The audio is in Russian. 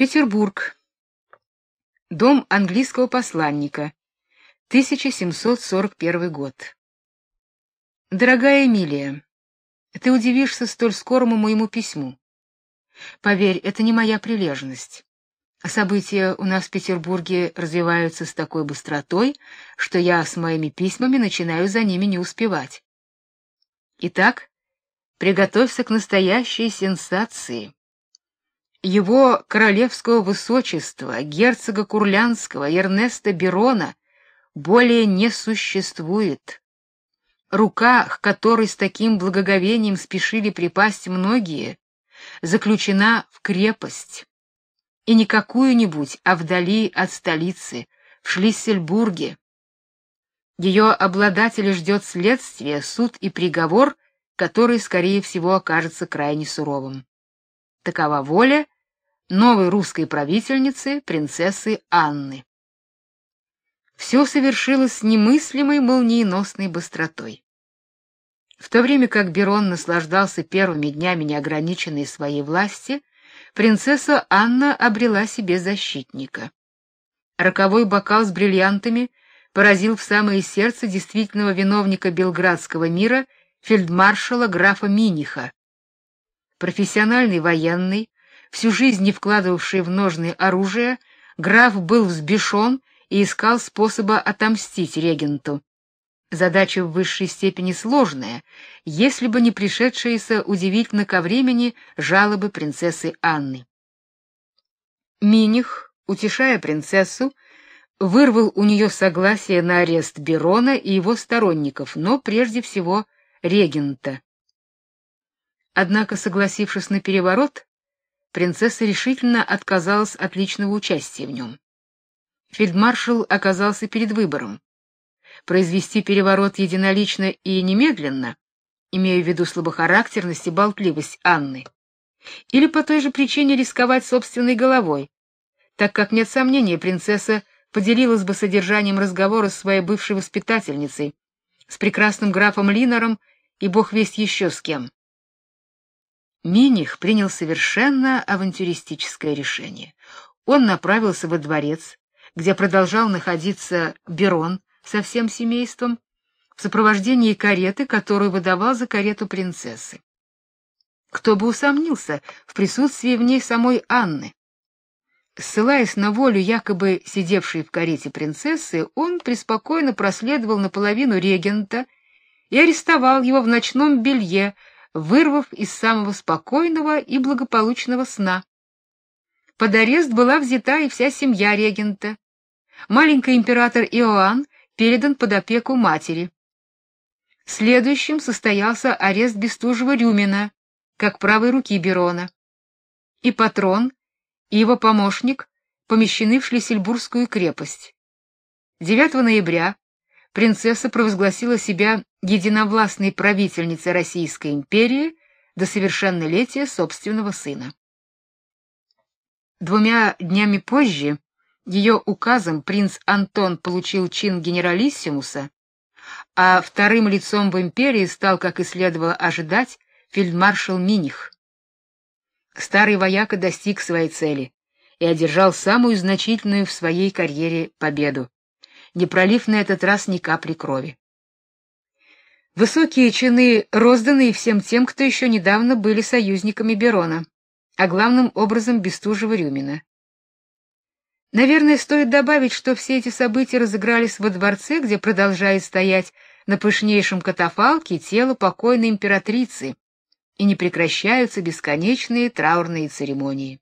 Петербург. Дом английского посланника. 1741 год. Дорогая Эмилия, ты удивишься столь скорому моему письму. Поверь, это не моя прилежность. А события у нас в Петербурге развиваются с такой быстротой, что я с моими письмами начинаю за ними не успевать. Итак, приготовься к настоящей сенсации. Его королевского высочества, герцога Курлянского Эрнеста Берона, более не существует. Рука, к которой с таким благоговением спешили припасть многие, заключена в крепость. И не какую-нибудь, а вдали от столицы, в Шлиссельбурге. Ее обладателя ждет следствие, суд и приговор, который, скорее всего, окажется крайне суровым. Такова воля новой русской правительницы, принцессы Анны. Все совершилось с немыслимой молниеносной быстротой. В то время как Берон наслаждался первыми днями неограниченной своей власти, принцесса Анна обрела себе защитника. Роковой бокал с бриллиантами поразил в самое сердце действительного виновника белградского мира фельдмаршала графа Миниха, профессиональный военный, всю жизнь не вкладывавший в ножны оружие, граф был взбешен и искал способа отомстить регенту. Задача в высшей степени сложная, если бы не пришедшиеся удивительно ко времени жалобы принцессы Анны. Миних, утешая принцессу, вырвал у нее согласие на арест Берона и его сторонников, но прежде всего регента. Однако, согласившись на переворот, принцесса решительно отказалась от личного участия в нем. Фельдмаршал оказался перед выбором: произвести переворот единолично и немедленно, имея в виду слабохарактерность и болтливость Анны, или по той же причине рисковать собственной головой, так как нет сомнения, принцесса поделилась бы содержанием разговора с своей бывшей воспитательницей, с прекрасным графом Линором и бог весть еще с кем. Миних принял совершенно авантюристическое решение. Он направился во дворец, где продолжал находиться Берон со всем семейством, в сопровождении кареты, которую выдавал за карету принцессы. Кто бы усомнился в присутствии в ней самой Анны. Ссылаясь на волю якобы сидевшей в карете принцессы, он преспокойно проследовал наполовину регента и арестовал его в ночном белье, вырвав из самого спокойного и благополучного сна. Под арест была взята и вся семья регента. Маленький император Иоанн передан под опеку матери. Следующим состоялся арест Бестужева-Рюмина, как правой руки Берона. И патрон, и его помощник помещены в Шлиссельбургскую крепость. 9 ноября принцесса провозгласила себя единовластной правительницей Российской империи до совершеннолетия собственного сына. Двумя днями позже ее указом принц Антон получил чин генералиссимуса, а вторым лицом в империи стал, как и следовало ожидать, фельдмаршал Миних. Старый вояка достиг своей цели и одержал самую значительную в своей карьере победу не пролив на этот раз ни капли крови. Высокие чины розданы всем тем, кто еще недавно были союзниками Берона, а главным образом Бестужева-Рюмина. Наверное, стоит добавить, что все эти события разыгрались во дворце, где продолжает стоять на пышнейшем катафалке тело покойной императрицы, и не прекращаются бесконечные траурные церемонии.